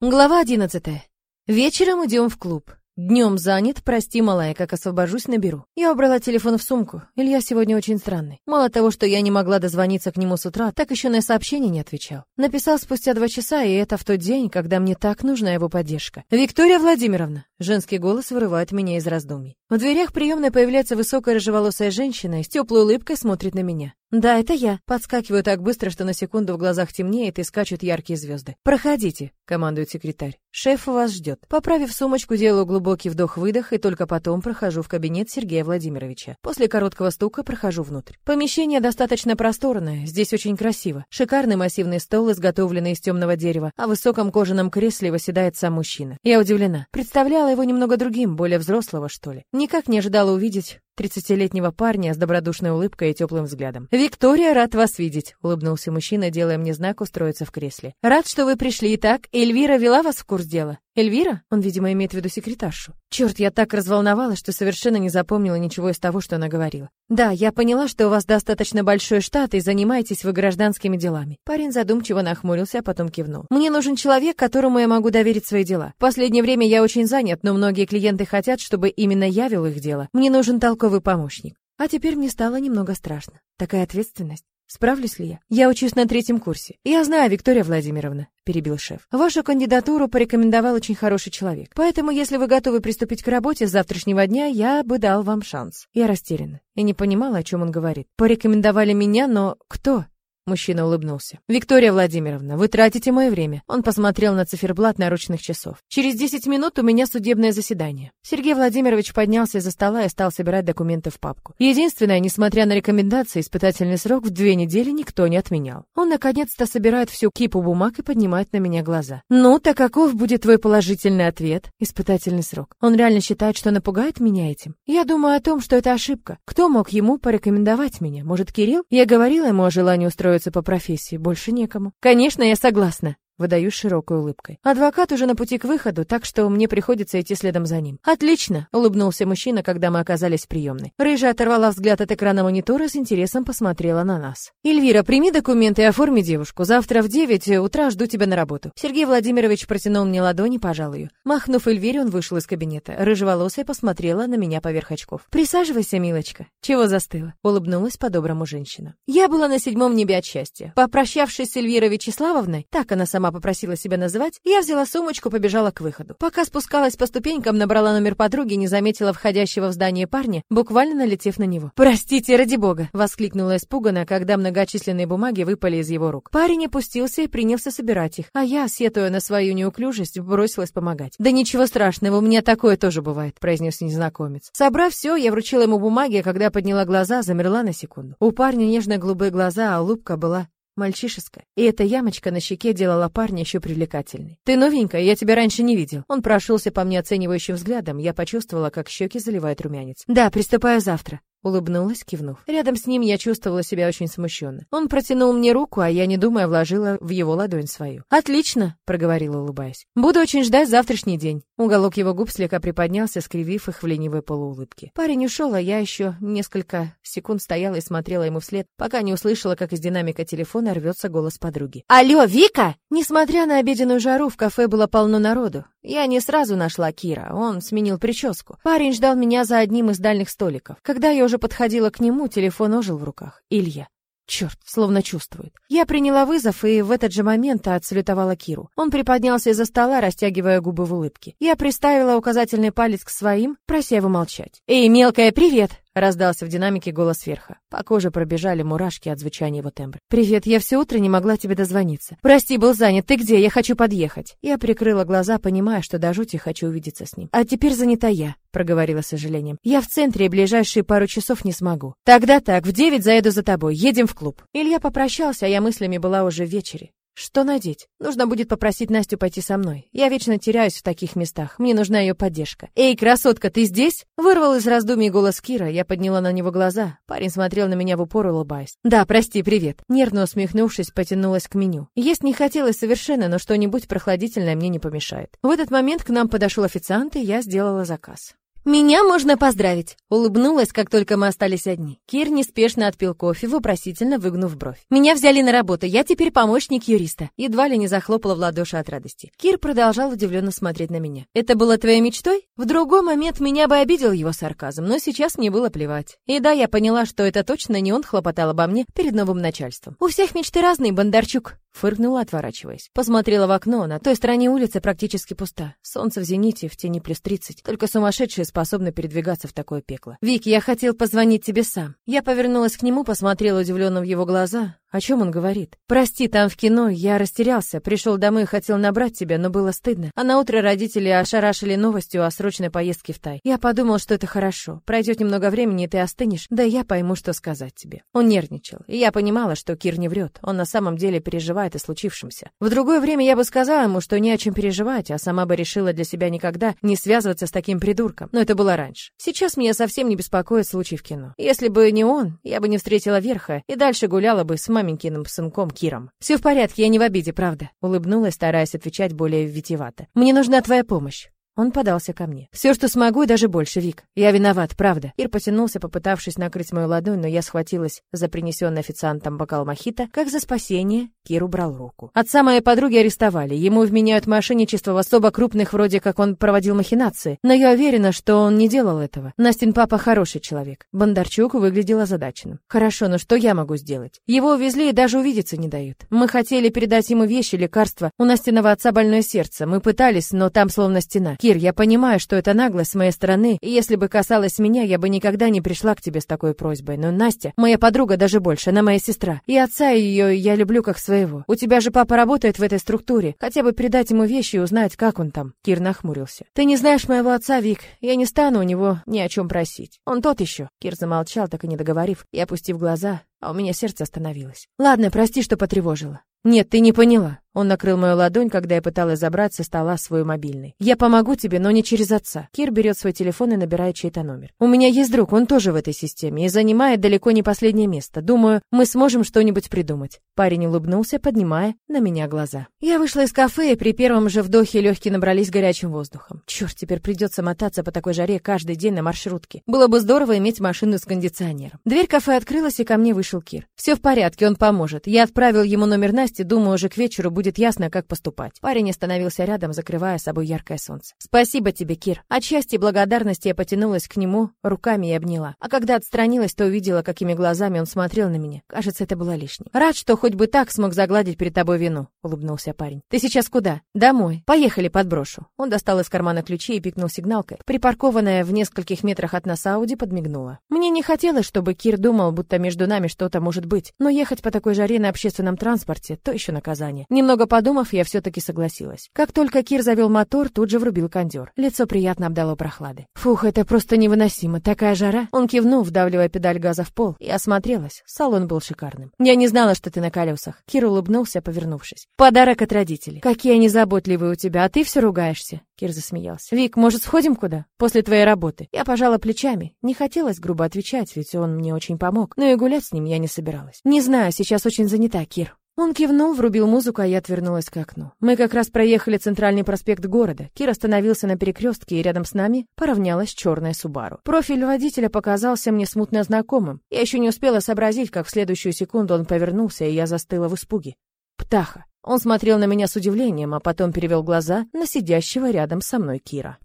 Глава одиннадцатая. Вечером идем в клуб. Днем занят, прости, малая, как освобожусь, наберу. Я убрала телефон в сумку. Илья сегодня очень странный. Мало того, что я не могла дозвониться к нему с утра, так еще на сообщение не отвечал. Написал спустя два часа, и это в тот день, когда мне так нужна его поддержка. «Виктория Владимировна!» Женский голос вырывает меня из раздумий. В дверях приемной появляется высокая рыжеволосая женщина и с теплой улыбкой смотрит на меня. «Да, это я». Подскакиваю так быстро, что на секунду в глазах темнеет и скачут яркие звезды. «Проходите», — командует секретарь. «Шеф вас ждет». Поправив сумочку, делаю глубокий вдох-выдох и только потом прохожу в кабинет Сергея Владимировича. После короткого стука прохожу внутрь. Помещение достаточно просторное, здесь очень красиво. Шикарный массивный стол, изготовленный из темного дерева, а в высоком кожаном кресле восседает сам мужчина. Я удивлена. Представляла его немного другим, более взрослого, что ли. Никак не ожидала увидеть тридцатилетнего парня с добродушной улыбкой и теплым взглядом. «Виктория, рад вас видеть», — улыбнулся мужчина, делая мне знак устроиться в кресле. «Рад, что вы пришли. Итак, Эльвира вела вас в курс дела?» «Эльвира?» Он, видимо, имеет в виду секретаршу. Черт, я так разволновалась, что совершенно не запомнила ничего из того, что она говорила. «Да, я поняла, что у вас достаточно большой штат и занимаетесь вы гражданскими делами». Парень задумчиво нахмурился, а потом кивнул. «Мне нужен человек, которому я могу доверить свои дела. В последнее время я очень занят, но многие клиенты хотят, чтобы именно я вел их дело. Мне нужен толковый помощник». А теперь мне стало немного страшно. Такая ответственность. Справлюсь ли я? Я учусь на третьем курсе. Я знаю, Виктория Владимировна, перебил шеф. Вашу кандидатуру порекомендовал очень хороший человек. Поэтому, если вы готовы приступить к работе с завтрашнего дня, я бы дал вам шанс. Я растеряна и не понимала, о чем он говорит. Порекомендовали меня, но кто? Мужчина улыбнулся. «Виктория Владимировна, вы тратите мое время». Он посмотрел на циферблат наручных часов. «Через 10 минут у меня судебное заседание». Сергей Владимирович поднялся из-за стола и стал собирать документы в папку. Единственное, несмотря на рекомендации, испытательный срок в две недели никто не отменял. Он наконец-то собирает всю кипу бумаг и поднимает на меня глаза. «Ну, так каков будет твой положительный ответ?» Испытательный срок. Он реально считает, что напугает меня этим? Я думаю о том, что это ошибка. Кто мог ему порекомендовать меня? Может, Кирилл? Я говорила ему о желании устроить устроиться по профессии, больше некому. Конечно, я согласна. Выдаю широкой улыбкой. Адвокат уже на пути к выходу, так что мне приходится идти следом за ним. Отлично, улыбнулся мужчина, когда мы оказались в приемной. Рыжая оторвала взгляд от экрана монитора, с интересом посмотрела на нас. Эльвира, прими документы и оформи девушку. Завтра в девять утра жду тебя на работу. Сергей Владимирович протянул мне ладони, пожал ее. Махнув Эльвире, он вышел из кабинета. Рыжеволосая посмотрела на меня поверх очков. Присаживайся, милочка. Чего застыла? Улыбнулась по-доброму женщина. Я была на седьмом небе от счастья. Попрощавшись с Эльвирой Вячеславовной, так она сама сама попросила себя называть, я взяла сумочку, побежала к выходу. Пока спускалась по ступенькам, набрала номер подруги, не заметила входящего в здание парня, буквально налетев на него. «Простите, ради бога!» — воскликнула испуганно, когда многочисленные бумаги выпали из его рук. Парень опустился и принялся собирать их, а я, сетуя на свою неуклюжесть, бросилась помогать. «Да ничего страшного, у меня такое тоже бывает», — произнес незнакомец. Собрав все, я вручила ему бумаги, а когда подняла глаза, замерла на секунду. У парня нежно-голубые глаза, а улыбка была мальчишеская. И эта ямочка на щеке делала парня еще привлекательной. «Ты новенькая, я тебя раньше не видел». Он прошелся по мне оценивающим взглядом, я почувствовала, как щеки заливает румянец. «Да, приступаю завтра». Улыбнулась, кивнув. Рядом с ним я чувствовала себя очень смущенно. Он протянул мне руку, а я, не думая, вложила в его ладонь свою. «Отлично!» — проговорила, улыбаясь. «Буду очень ждать завтрашний день». Уголок его губ слегка приподнялся, скривив их в ленивой полуулыбке. Парень ушел, а я еще несколько секунд стояла и смотрела ему вслед, пока не услышала, как из динамика телефона рвется голос подруги. «Алло, Вика!» Несмотря на обеденную жару, в кафе было полно народу. Я не сразу нашла Кира, он сменил прическу. Парень ждал меня за одним из дальних столиков. Когда я уже подходила к нему, телефон ожил в руках. Илья. Черт, словно чувствует. Я приняла вызов и в этот же момент отсалютовала Киру. Он приподнялся из-за стола, растягивая губы в улыбке. Я приставила указательный палец к своим, прося его молчать. «Эй, мелкая, привет!» Раздался в динамике голос сверха. По коже пробежали мурашки от звучания его тембра. «Привет, я все утро не могла тебе дозвониться. Прости, был занят. Ты где? Я хочу подъехать». Я прикрыла глаза, понимая, что до жути хочу увидеться с ним. «А теперь занята я», — проговорила с сожалением. «Я в центре и ближайшие пару часов не смогу». «Тогда так, в девять заеду за тобой. Едем в клуб». Илья попрощался, а я мыслями была уже в вечере. Что надеть? Нужно будет попросить Настю пойти со мной. Я вечно теряюсь в таких местах. Мне нужна ее поддержка. Эй, красотка, ты здесь? Вырвал из раздумий голос Кира. Я подняла на него глаза. Парень смотрел на меня в упор, улыбаясь. Да, прости, привет. Нервно усмехнувшись, потянулась к меню. Есть не хотелось совершенно, но что-нибудь прохладительное мне не помешает. В этот момент к нам подошел официант, и я сделала заказ. Меня можно поздравить, улыбнулась, как только мы остались одни. Кир неспешно отпил кофе, вопросительно выгнув бровь. Меня взяли на работу, я теперь помощник юриста. Едва ли не захлопала в ладоши от радости. Кир продолжал удивленно смотреть на меня. Это было твоей мечтой? В другой момент меня бы обидел его сарказм, но сейчас мне было плевать. И да, я поняла, что это точно не он хлопотал обо мне перед новым начальством. У всех мечты разные, Бондарчук. Фыркнула, отворачиваясь. Посмотрела в окно, на той стороне улицы практически пуста. Солнце в зените, в тени плюс тридцать. Только сумасшедшие способны передвигаться в такое пекло. «Вик, я хотел позвонить тебе сам». Я повернулась к нему, посмотрела удивленно в его глаза. О чем он говорит? Прости, там в кино я растерялся. Пришел домой и хотел набрать тебя, но было стыдно. А на утро родители ошарашили новостью о срочной поездке в Тай. Я подумал, что это хорошо. Пройдет немного времени, и ты остынешь. Да я пойму, что сказать тебе. Он нервничал. И я понимала, что Кир не врет. Он на самом деле переживает о случившемся. В другое время я бы сказала ему, что не о чем переживать, а сама бы решила для себя никогда не связываться с таким придурком. Но это было раньше. Сейчас меня совсем не беспокоит случай в кино. Если бы не он, я бы не встретила Верха и дальше гуляла бы с маменькиным сынком Киром. Все в порядке, я не в обиде, правда. Улыбнулась, стараясь отвечать более витиевато. Мне нужна твоя помощь. Он подался ко мне. «Все, что смогу, и даже больше, Вик. Я виноват, правда». Ир потянулся, попытавшись накрыть мою ладонь, но я схватилась за принесенный официантом бокал мохито, как за спасение. Кир убрал руку. Отца моей подруги арестовали. Ему вменяют мошенничество в особо крупных, вроде как он проводил махинации. Но я уверена, что он не делал этого. Настин папа хороший человек. Бондарчук выглядел озадаченным. «Хорошо, но что я могу сделать? Его увезли и даже увидеться не дают. Мы хотели передать ему вещи, лекарства. У Настиного отца больное сердце. Мы пытались, но там словно стена. Кир, я понимаю, что это наглость с моей стороны, и если бы касалось меня, я бы никогда не пришла к тебе с такой просьбой. Но Настя, моя подруга даже больше, она моя сестра. И отца ее я люблю как своего. У тебя же папа работает в этой структуре. Хотя бы передать ему вещи и узнать, как он там. Кир нахмурился. Ты не знаешь моего отца, Вик. Я не стану у него ни о чем просить. Он тот еще. Кир замолчал, так и не договорив, и опустив глаза, а у меня сердце остановилось. Ладно, прости, что потревожила. Нет, ты не поняла. Он накрыл мою ладонь, когда я пыталась забрать со стола свой мобильный. «Я помогу тебе, но не через отца». Кир берет свой телефон и набирает чей-то номер. «У меня есть друг, он тоже в этой системе и занимает далеко не последнее место. Думаю, мы сможем что-нибудь придумать». Парень улыбнулся, поднимая на меня глаза. Я вышла из кафе, и при первом же вдохе легкие набрались горячим воздухом. Черт, теперь придется мотаться по такой жаре каждый день на маршрутке. Было бы здорово иметь машину с кондиционером. Дверь кафе открылась, и ко мне вышел Кир. «Все в порядке, он поможет. Я отправил ему номер Насти, думаю, уже к вечеру будет ясно, как поступать. Парень остановился рядом, закрывая собой яркое солнце. «Спасибо тебе, Кир». От счастья и благодарности я потянулась к нему руками и обняла. А когда отстранилась, то увидела, какими глазами он смотрел на меня. Кажется, это было лишним. «Рад, что хоть бы так смог загладить перед тобой вину», — улыбнулся парень. «Ты сейчас куда?» «Домой. Поехали, подброшу». Он достал из кармана ключи и пикнул сигналкой. Припаркованная в нескольких метрах от нас Ауди подмигнула. Мне не хотелось, чтобы Кир думал, будто между нами что-то может быть, но ехать по такой жаре на общественном транспорте — то еще наказание. Немного Немного подумав, я все-таки согласилась. Как только Кир завел мотор, тут же врубил кондер. Лицо приятно обдало прохлады. Фух, это просто невыносимо. Такая жара. Он кивнул, вдавливая педаль газа в пол, и осмотрелась. Салон был шикарным. Я не знала, что ты на колесах. Кир улыбнулся, повернувшись. Подарок от родителей. Какие они заботливые у тебя, а ты все ругаешься. Кир засмеялся. «Вик, может, сходим куда? После твоей работы?» Я пожала плечами. Не хотелось грубо отвечать, ведь он мне очень помог. Но и гулять с ним я не собиралась. «Не знаю, сейчас очень занята, Кир. Он кивнул, врубил музыку, а я отвернулась к окну. Мы как раз проехали центральный проспект города. Кир остановился на перекрестке, и рядом с нами поравнялась черная Субару. Профиль водителя показался мне смутно знакомым. Я еще не успела сообразить, как в следующую секунду он повернулся, и я застыла в испуге. Птаха. Он смотрел на меня с удивлением, а потом перевел глаза на сидящего рядом со мной Кира.